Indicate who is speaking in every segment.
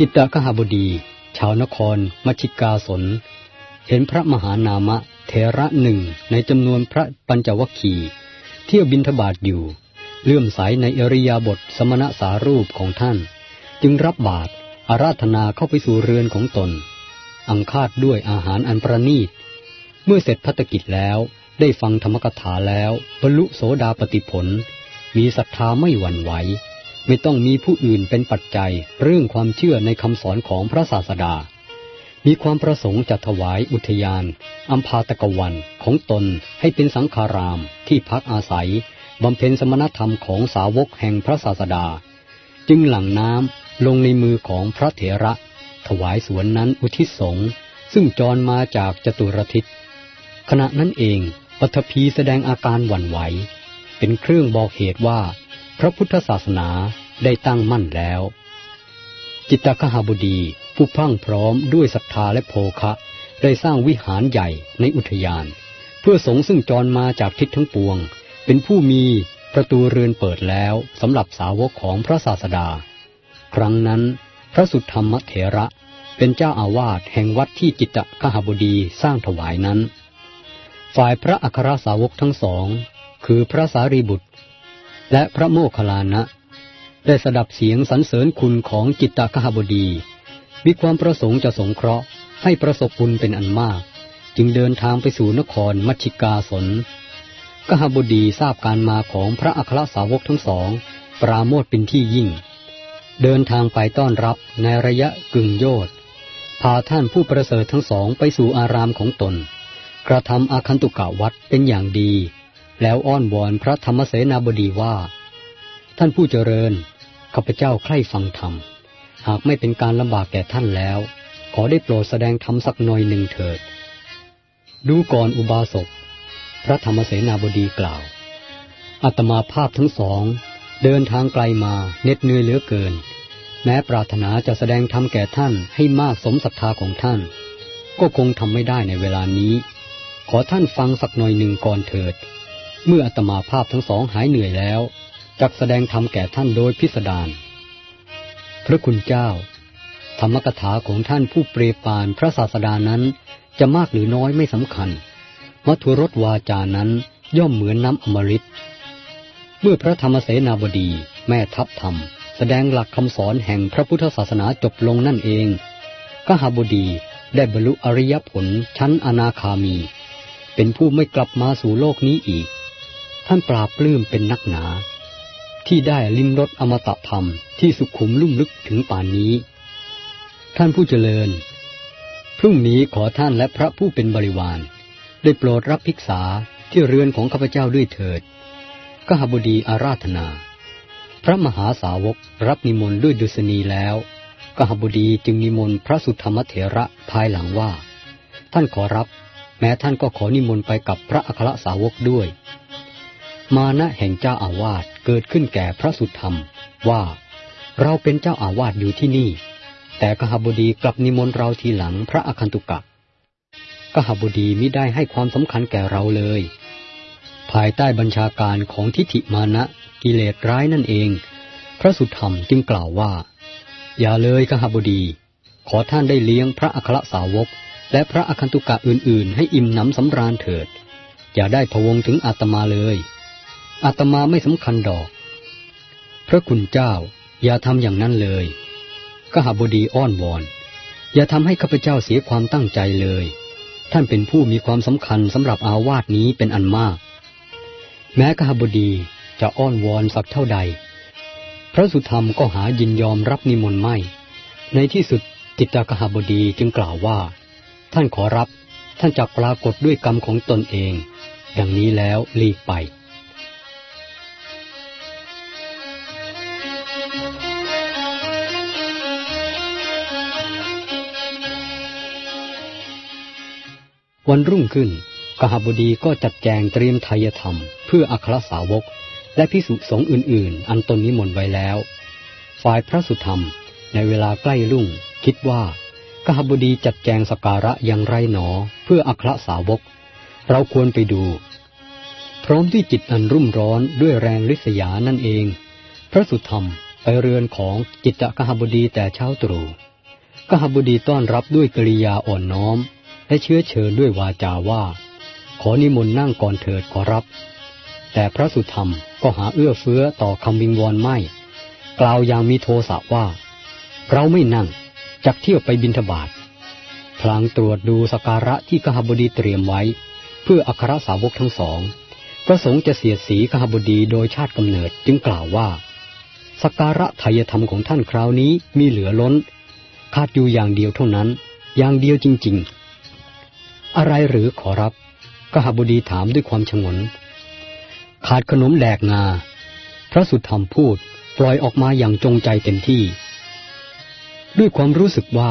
Speaker 1: จิตตกหบดี ชาวนคร มชิกาสน เห็นพระมหานามะเทระหนึ่งในจำนวนพระปัญจวัคคีเที่ยวบินทบาทอยู่ เลื่อมใสในอริยาบทสมณะสารูปของท่าน จึงรับบาตรอาราธนาเข้าไปสู่เรือนของตน อังคาดด้วยอาหารอันประณีต เมื่อเสร็จพัฒกิจแล้วได้ฟังธรรมกถาแล้วบรรลุโสดาปติผล มีศรัทธาไม่หวั่นไหว ไม่ต้องมีผู้อื่นเป็นปัจจัยเรื่องความเชื่อในคำสอนของพระศาสดา มีความประสงค์จะถวายอุทยานอัมพาตกวันของตนให้เป็นสังฆารามที่พักอาศัยบำเพ็ญสมณธรรมของสาวกแห่งพระศาสดา จึงหลั่งน้ำลงในมือของพระเถระ ถวายสวนนั้นอุทิศสงฆ์ซึ่งจรมาจากจตุรทิศ ขณะนั้นเองปัทภีแสดงอาการหวั่นไหว เป็นเครื่องบอกเหตุว่า พระพุทธศาสนาได้ตั้งมั่นแล้ว จิตตคหบดีผู้พังพร้อมด้วยศรัทธาและโภคะ ได้สร้างวิหารใหญ่ในอุทยาน เพื่อสงซึ่งจรมาจากทิศทั้งปวง เป็นผู้มีประตูเรือนเปิดแล้วสำหรับสาวกของพระศาสดา ครั้งนั้น พระสุธรรมเถระเป็นเจ้าอาวาสแห่งวัดที่จิตตคหบดีสร้างถวายนั้น ฝ่ายพระอัครสาวกทั้งสอง คือพระสารีบุตร และพระโมคคัลลานะ ได้สดับเสียงสรรเสริญคุณของจิตตคหบดี มีความประสงค์จะสงเคราะห์ให้ประสบบุญเป็นอันมาก จึงเดินทางไปสู่นครมัชิกาสนกหบดีทราบการมาของพระอัครสาวกทั้งสอง ปราโมทเป็นที่ยิ่ง เดินทางไปต้อนรับในระยะกึ่งโยธพาท่านผู้ประเสริฐทั้งสองไปสู่อารามของตน กระทำอาคันตุกะวัดเป็นอย่างดี แล้วอ้อนวอนพระธรรมเสนาบดีว่า ท่านผู้เจริญข้าพเจ้าใคร่ฟังธรรม หากไม่เป็นการลำบากแก่ท่านแล้ว ขอได้โปรดแสดงธรรมสักหน่อยหนึ่งเถิด ดูก่อนอุบาสก พระธรรมเสนาบดีกล่าวอัตมาภาพทั้งสอง เดินทางไกลมาเหน็ดเหนื่อยเหลือเกิน แม้ปรารถนาจะแสดงธรรมแก่ท่านให้มากสมศรัทธาของท่าน ก็คงทำไม่ได้ในเวลานี้ ขอท่านฟังสักหน่อยหนึ่งก่อนเถิด เมื่ออาตมาภาพทั้งสองหายเหนื่อยแล้วจักแสดงธรรมแก่ท่านโดยพิสดารพระคุณเจ้า ธรรมกถาของท่านผู้เปรปานพระศาสดานั้น จะมากหรือน้อยไม่สำคัญ มัทุรสวาจานั้นย่อมเหมือนน้ำอมฤตเมื่อพระธรรมเสนาบดีแม่ทัพธรรม แสดงหลักคำสอนแห่งพระพุทธศาสนาจบลงนั่นเองกหบดีได้บรรลุอริยผลชั้นอนาคามี เป็นผู้ไม่กลับมาสู่โลกนี้อีก ท่านปราบปลื้มเป็นนักหนา ที่ได้ลิ้มรสอมตะธรรมที่สุขุมลุ่มลึกถึงป่านนี้ ท่านผู้เจริญ พรุ่งนี้ขอท่านและพระผู้เป็นบริวาร ได้โปรดรับภิกษาที่เรือนของข้าพเจ้าด้วยเถิดกหบดีอาราธนา พระมหาสาวกรับนิมนต์ด้วยดุษณีแล้วกหบดีจึงนิมนต์พระสุธรรมเถระภายหลังว่า ท่านขอรับ แม้ท่านก็ขอนิมนต์ไปกับพระอัครสาวกด้วย มานะแห่งเจ้าอาวาสเกิดขึ้นแก่พระสุธรรมว่า เราเป็นเจ้าอาวาสอยู่ที่นี่ แต่กหบดีกลับนิมนต์เราทีหลังพระอคันตุกะกหบดีมิได้ให้ความสำคัญแก่เราเลย ภายใต้บัญชาการของทิฏฐิมานะกิเลสร้ายนั่นเอง พระสุธรรมจึงกล่าวว่า อย่าเลยกหบดี ขอท่านได้เลี้ยงพระอัครสาวก และพระอคันตุกะอื่นๆ ให้อิ่มหนำสำราญเถิด อย่าได้พวงถึงอาตมาเลย อาตมาไม่สำคัญดอก พระคุณเจ้าอย่าทำอย่างนั้นเลยกหบดีอ้อนวอน อย่าทำให้ข้าพเจ้าเสียความตั้งใจเลย ท่านเป็นผู้มีความสำคัญสำหรับอาวาสนี้เป็นอันมาก แม้กหบดีจะอ้อนวอนสักเท่าใด พระสุธรรมก็หายินยอมรับนิมนต์ไม่ ในที่สุดจิตตกหบดีจึงกล่าวว่า ท่านขอรับท่านจักปรากฏด้วยกรรมของตนเอง ดังนี้แล้วลีกไป วันรุ่งขึ้นกหบดีก็จัดแจงเตรียมไทยธรรม เพื่ออัครสาวก และพิสุสงฆ์อื่น ๆ อันตนนิมนต์ไว้แล้ว ฝ่ายพระสุธรรม ในเวลาใกล้รุ่ง คิดว่ากหบดีจัดแจงสการะอย่างไรหนอ เพื่ออัครสาวก เราควรไปดู พร้อมที่จิตอันรุ่มร้อนด้วยแรงริษยานั่นเอง พระสุธรรมไปเรือนของจิตตกหบดีแต่เช้าตรู่กหบดีต้อนรับด้วยกริยาอ่อนน้อม และเชื้อเชิญด้วยวาจาว่า ขอนิมนต์นั่งก่อนเถิดขอรับ แต่พระสุธรรมก็หาเอื้อเฟื้อต่อคำวิงวอนไม่ กล่าวอย่างมีโทสะว่า เราไม่นั่งจักเที่ยวไปบินทบาทพลางตรวจดูสการะที่กหบดีเตรียมไว้ เพื่ออัครสาวกทั้งสองประสงค์จะเสียดสีกหบดีโดยชาติกำเนิดจึงกล่าวว่าสการะไทยธรรมของท่านคราวนี้มีเหลือล้น ขาดอยู่อย่างเดียวเท่านั้น อย่างเดียวจริง ๆ อะไรหรือขอรับกหบดีถามด้วยความฉงน ขาดขนมแดกงา พระสุธรรมพูดปล่อยออกมาอย่างจงใจเต็มที่ ด้วยความรู้สึกว่า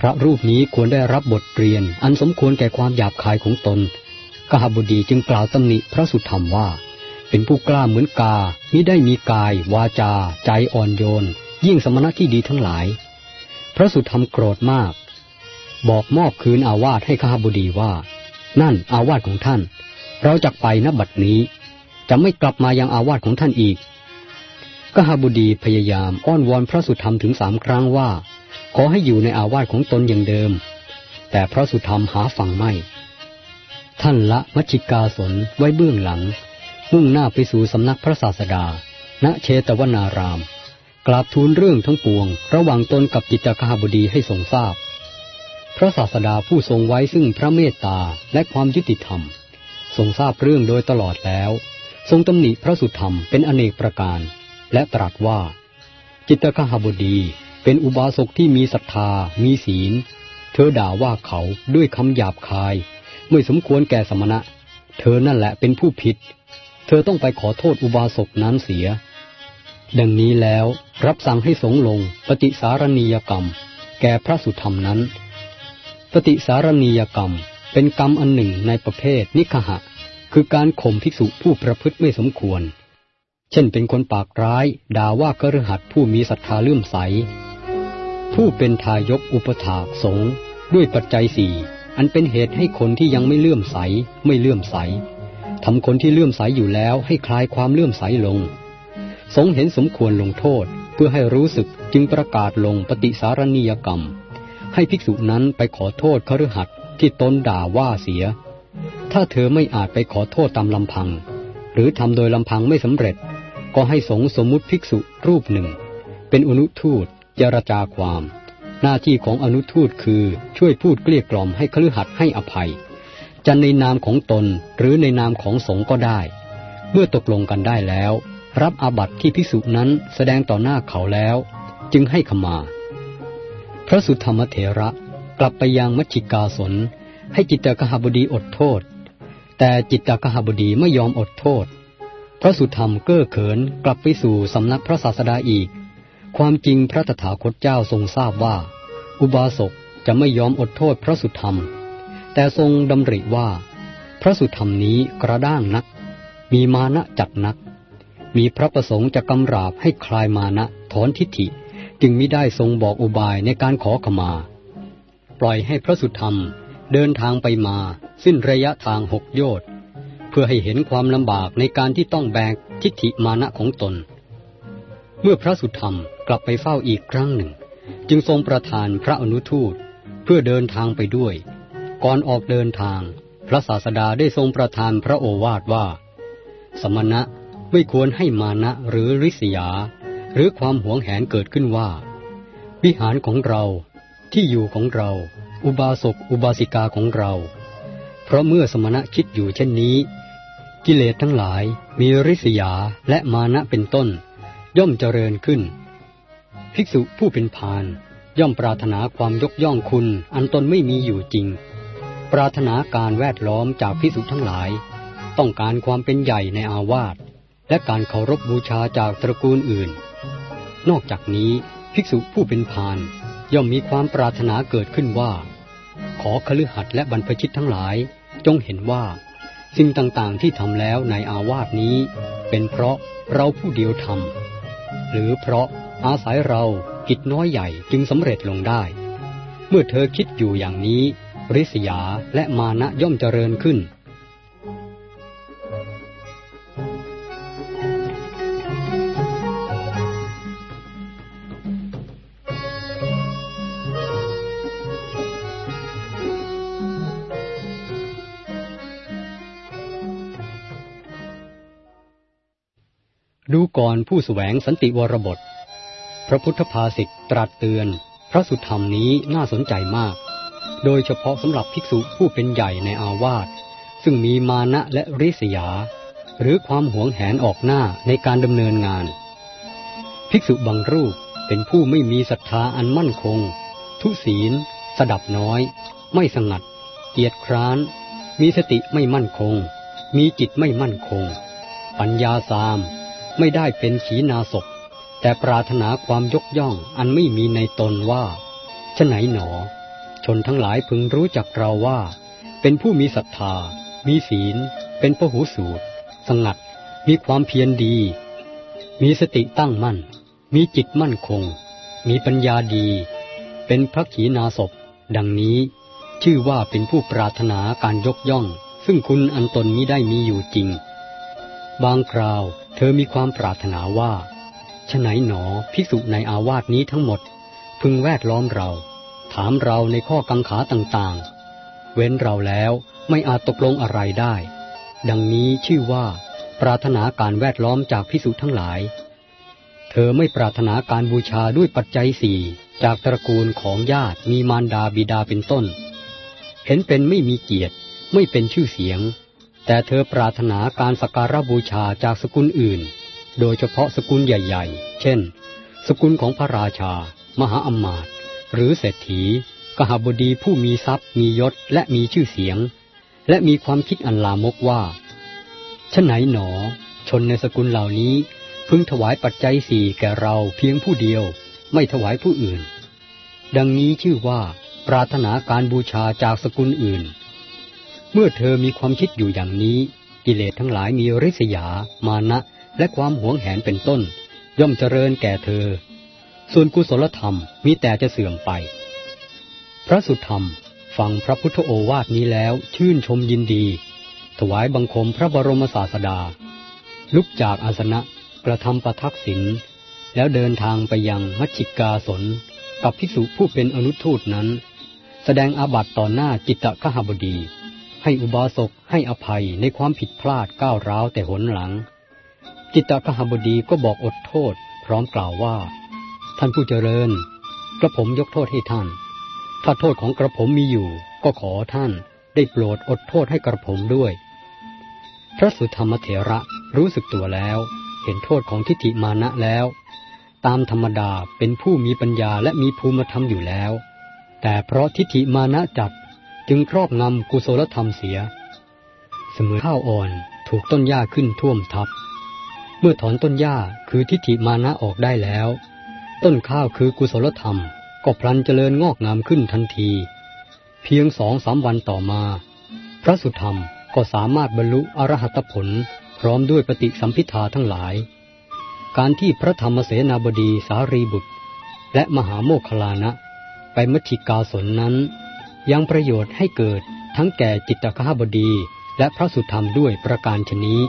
Speaker 1: พระรูปนี้ควรได้รับบทเรียน อันสมควรแก่ความหยาบคายของตนกหบดีจึงกล่าวตำหนิพระสุธรรมว่า เป็นผู้กล้าเหมือนกามิได้มีกาย วาจา ใจอ่อนโยน ยิ่งสมณะที่ดีทั้งหลาย พระสุธรรมโกรธมาก บอกมอบคืนอาวาสให้ขหบดีว่า นั่นอาวาสของท่าน เราจะไปนบัดนี้ จะไม่กลับมายังอาวาสของท่านอีกกหบดีพยายามอ้อนวอนพระสุธรรมถึงสามครั้งว่า ขอให้อยู่ในอาวาสของตนอย่างเดิม แต่พระสุธรรมหาฟังไม่ ท่านละมัชิกาสนไว้เบื้องหลัง มุ่งหน้าไปสู่สำนักพระศาสดา ณเชตวนาราม กราบทูลเรื่องทั้งปวง ระหว่างตนกับจิตกาบดีให้ทรงทราบ พระศาสดาผู้ทรงไว้ซึ่งพระเมตตาและความยุติธรรม ทรงทราบเรื่องโดยตลอดแล้ว ทรงตำหนิพระสุธรรมเป็นอเนกประการ และตรัสว่า จิตกาบดีเป็นอุบาสกที่มีศรัทธา มีศีล เธอด่าว่าเขาด้วยคำหยาบคาย ไม่สมควรแก่สมณะ เธอนั่นแหละเป็นผู้ผิด เธอต้องไปขอโทษอุบาสกนั้นเสีย ดังนี้แล้วรับสั่งให้สงลงปฏิสารณียกรรม แก่พระสุธรรมนั้น ปฏิสารณียกรรม เป็นกรรมอันหนึ่งในประเภทนิคหะ คือการข่มภิกษุผู้ประพฤติไม่สมควร เช่นเป็นคนปากร้าย ด่าว่ากระหัดผู้มีศรัทธาเลื่อมใส ผู้เป็นทายกอุปถากสงด้วยปัจจัยสี่อันเป็นเหตุให้คนที่ยังไม่เลื่อมใส ไม่เลื่อมใสทำคนที่เลื่อมใสอยู่แล้วให้คลายความเลื่อมใสลง สงเห็นสมควรลงโทษเพื่อให้รู้สึกจึงประกาศลงปฏิสารณียกรรม ให้ภิกษุนั้นไปขอโทษคฤหัสถ์ที่ตนด่าว่าเสีย ถ้าเธอไม่อาจไปขอโทษตามลำพัง หรือทำโดยลำพังไม่สำเร็จ ก็ให้สงสมมุติภิกษุรูปหนึ่ง เป็นอนุทูตเจรจาความ หน้าที่ของอนุทูตคือช่วยพูดเกลี้ยกล่อมให้คลือหัดให้อภัย จะในนามของตนหรือในนามของสงก็ได้ เมื่อตกลงกันได้แล้ว รับอาบัติที่พิสุนั้นแสดงต่อหน้าเขาแล้ว จึงให้ขมา พระสุธรรมเถระกลับไปยังมัชิกาสน ให้จิตตกหบดีอดโทษ แต่จิตตกหบดีไม่ยอมอดโทษ พระสุธรรมเก้อเขินกลับไปสู่สำนักพระศาสดาอีก ความจริงพระตถาคตเจ้าทรงทราบว่า อุบาสกจะไม่ยอมอดโทษพระสุธรรม แต่ทรงดำริว่า พระสุธรรมนี้กระด้างนัก มีมานะจัดนัก มีพระประสงค์จะกำราบให้คลายมานะถอนทิฏฐิ จึงมิได้ทรงบอกอุบายในการขอขมา ปล่อยให้พระสุธรรมเดินทางไปมา สิ้นระยะทางหกโยชน์เพื่อให้เห็นความลำบากในการที่ต้องแบกทิฏฐิมานะของตน เมื่อพระสุธรรมกลับไปเฝ้าอีกครั้งหนึ่ง จึงทรงประทานพระอนุทูตเพื่อเดินทางไปด้วย ก่อนออกเดินทาง พระศาสดาได้ทรงประทานพระโอวาทว่า สมณะไม่ควรให้มานะหรือริษยา หรือความหวงแหนเกิดขึ้นว่า วิหารของเราที่อยู่ของเรา อุบาสกอุบาสิกาของเรา เพราะเมื่อสมณะคิดอยู่เช่นนี้ กิเลสทั้งหลายมีริษยาและมานะเป็นต้น ย่อมเจริญขึ้น ภิกษุผู้เป็นพานย่อมปรารถนาความยกย่องคุณอันตนไม่มีอยู่จริง ปรารถนาการแวดล้อมจากภิกษุทั้งหลาย ต้องการความเป็นใหญ่ในอาวาสและการเคารพบูชาจากตระกูลอื่น นอกจากนี้ภิกษุผู้เป็นพานย่อมมีความปรารถนาเกิดขึ้นว่า ขอคฤหัสถ์และบรรพชิตทั้งหลาย จงเห็นว่า สิ่งต่างๆที่ทำแล้วในอาวาสนี้ เป็นเพราะเราผู้เดียวทำหรือเพราะอาศัยเรากิจน้อยใหญ่จึงสำเร็จลงได้ เมื่อเธอคิดอยู่อย่างนี้ ริษยาและมานะย่อมเจริญขึ้น ดูก่อนผู้สแสวงสันติวรบท พระพุทธภาษิตตรัสเตือน พระสุธรรมนี้น่าสนใจมาก โดยเฉพาะสำหรับภิกษุผู้เป็นใหญ่ในอาวาสซึ่งมีมานะและริษยา หรือความหวงแหนออกหน้าในการดำเนินงาน ภิกษุบางรูปเป็นผู้ไม่มีศรัทธาอันมั่นคง ทุศีล สดับน้อย ไม่สงัด เกียจคร้าน มีสติไม่มั่นคง มีจิตไม่มั่นคง ปัญญาสาม ไม่ได้เป็นขีนาศพแต่ปรารถนาความยกย่องอันไม่มีในตนว่าฉไหนหนอ ชนทั้งหลายพึงรู้จักเราว่า เป็นผู้มีศรัทธา มีศีล เป็นพหูสูตรสงัด มีความเพียรดี มีสติตั้งมั่น มีจิตมั่นคง มีปัญญาดี เป็นพระขีนาศพดังนี้ ชื่อว่าเป็นผู้ปรารถนาการยกย่อง ซึ่งคุณอันตนมิได้มีอยู่จริง บางคราว เธอมีความปรารถนาว่าฉไหนหนอภิกษุในอาวาสนี้ทั้งหมด พึงแวดล้อมเรา ถามเราในข้อกังขาต่างๆ เว้นเราแล้วไม่อาจตกลงอะไรได้ ดังนี้ชื่อว่า ปรารถนาการแวดล้อมจากภิกษุทั้งหลาย เธอไม่ปรารถนาการบูชาด้วยปัจจัยสี่จากตระกูลของญาติมีมารดาบิดาเป็นต้น เห็นเป็นไม่มีเกียรติไม่เป็นชื่อเสียง แต่เธอปรารถนาการสักการะบูชาจากสกุลอื่น โดยเฉพาะสกุลใหญ่ๆ เช่น สกุลของพระราชา มหาอมาตย์หรือเศรษฐี กหบดีผู้มีทรัพย์ มียศและมีชื่อเสียง และมีความคิดอันลามกว่าชไหนหนอ ชนในสกุลเหล่านี้พึงถวายปัจจัยสี่แก่เราเพียงผู้เดียว ไม่ถวายผู้อื่น ดังนี้ชื่อว่า ปรารถนาการบูชาจากสกุลอื่น เมื่อเธอมีความคิดอยู่อย่างนี้ กิเลสทั้งหลายมีริษยา มานะ และความหวงแหนเป็นต้น ย่อมเจริญแก่เธอ ส่วนกุศลธรรมมีแต่จะเสื่อมไป พระสุธรรมฟังพระพุทธโอวาทนี้แล้วชื่นชมยินดี ถวายบังคมพระบรมศาสดา ลุกจากอาสนะกระทำประทักษิณแล้วเดินทางไปยังมัชชิกาสน กับภิกษุผู้เป็นอนุทูตนั้น แสดงอาบัติต่อหน้าจิตตขหบดี ให้อุบาสกให้อภัยในความผิดพลาดก้าวร้าวแต่หนหลัง จิตตคหบดีก็บอกอดโทษ พร้อมกล่าวว่า ท่านผู้เจริญ กระผมยกโทษให้ท่าน ถ้าโทษของกระผมมีอยู่ ก็ขอท่านได้โปรดอดโทษให้กระผมด้วย พระสุธรรมเถระรู้สึกตัวแล้ว เห็นโทษของทิฏฐิมานะแล้ว ตามธรรมดาเป็นผู้มีปัญญาและมีภูมิธรรมอยู่แล้ว แต่เพราะทิฏฐิมานะจัด จึงครอบงำกุศลธรรมเสีย เสมือนข้าวอ่อนถูกต้นหญ้าขึ้นท่วมทับ เมื่อถอนต้นหญ้าคือทิฏฐิมานะออกได้แล้ว ต้นข้าวคือกุศลธรรม ก็พลันเจริญงอกงามขึ้นทันที เพียงสองสามวันต่อมา พระสุธรรมก็สามารถบรรลุอรหัตผลพร้อมด้วยปฏิสัมพิทาทั้งหลาย การที่พระธรรมเสนาบดีสารีบุตร และมหาโมคคลานะ ไปมัชิกาสนนั้น ยังประโยชน์ให้เกิดทั้งแก่จิตตคหบดีและพระสุธรรมด้วยประการชนี้